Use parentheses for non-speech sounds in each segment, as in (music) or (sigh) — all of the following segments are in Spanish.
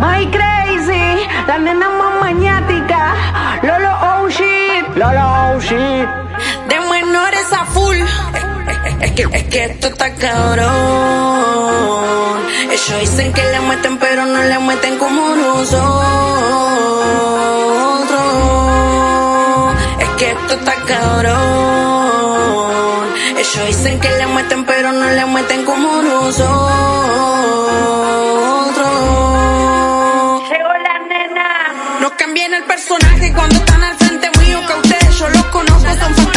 My crazy, la nena más maniática. Lolo oh shit, Lolo oh shit. De menores a full. Es que, es que esto está cabrón. Ellos dicen que le meten, pero no le meten como nosotros. Es que esto está cabrón. Ellos dicen que le meten, pero no le meten como nosotros. El personaje cuando están al frente mío, que ustedes yo los conozco, son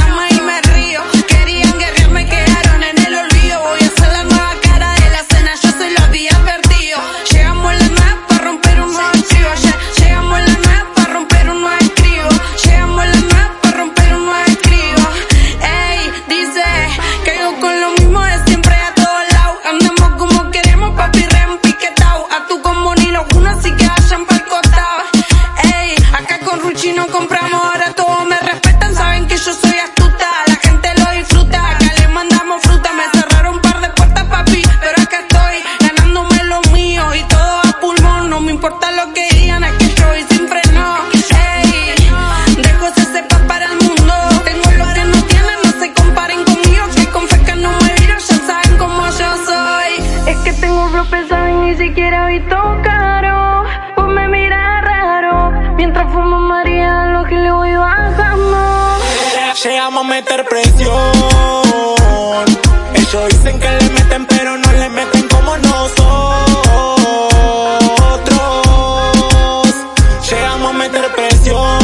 Ruchi no compramos, ahora todos me respetan, saben que yo soy astuta, la gente lo disfruta, acá le mandamos fruta, me cerraron un par de puertas, papi, pero acá estoy, ganándome lo mío. Y todo a pulmón, no me importa lo que digan, aquí estoy sin freno, dejo ese sepa para el mundo, tengo lo que no tienen, no se comparen conmigo, que con que no me viro, ya saben cómo yo soy. Es que tengo pesado y ni siquiera mira raro. Mientras fumo María, Llegamos a meter presión. Ellos dicen que le meten, pero no le meten como nosotros. Llegamos a meter presión.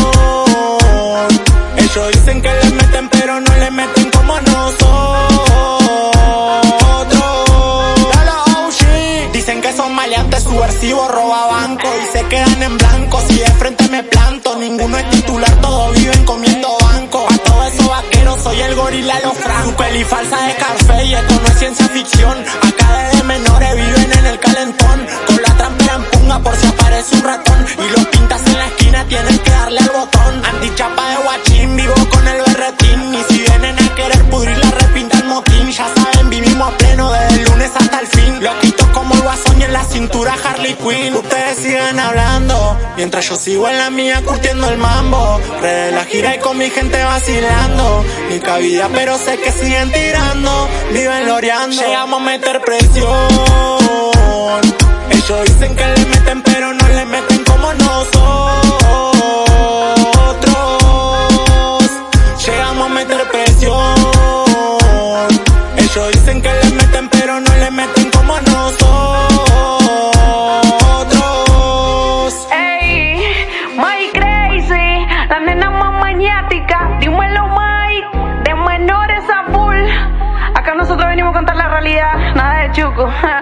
Ellos dicen que le meten, pero no le meten como nosotros. Dicen que son maleantes subversivos, roba banco y se quedan en blanco. Si de frente me planto, ninguno es titular, el gorila, los. Su peli falsa de café y esto no es ciencia ficción. Acá desde menores viven en el calentón. Con la trampera en punga por si aparece un ratón. Y los pintas en la esquina tienen que darle al botón. Antichapa de Harley Quinn. Ustedes sigan hablando, mientras yo sigo en la mía curtiendo el mambo. Re la gira y con mi gente vacilando. Ni cabida, pero sé que siguen tirando. Viven loreando. Llegamos a meter presión. Ellos dicen que Dímelo, Mike, de menores a full. Acá nosotros venimos a contar la realidad, nada de chuco. (laughs)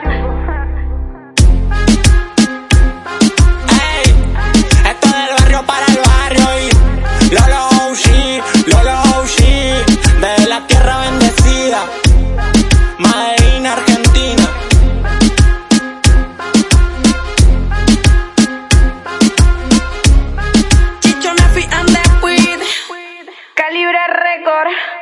ahora.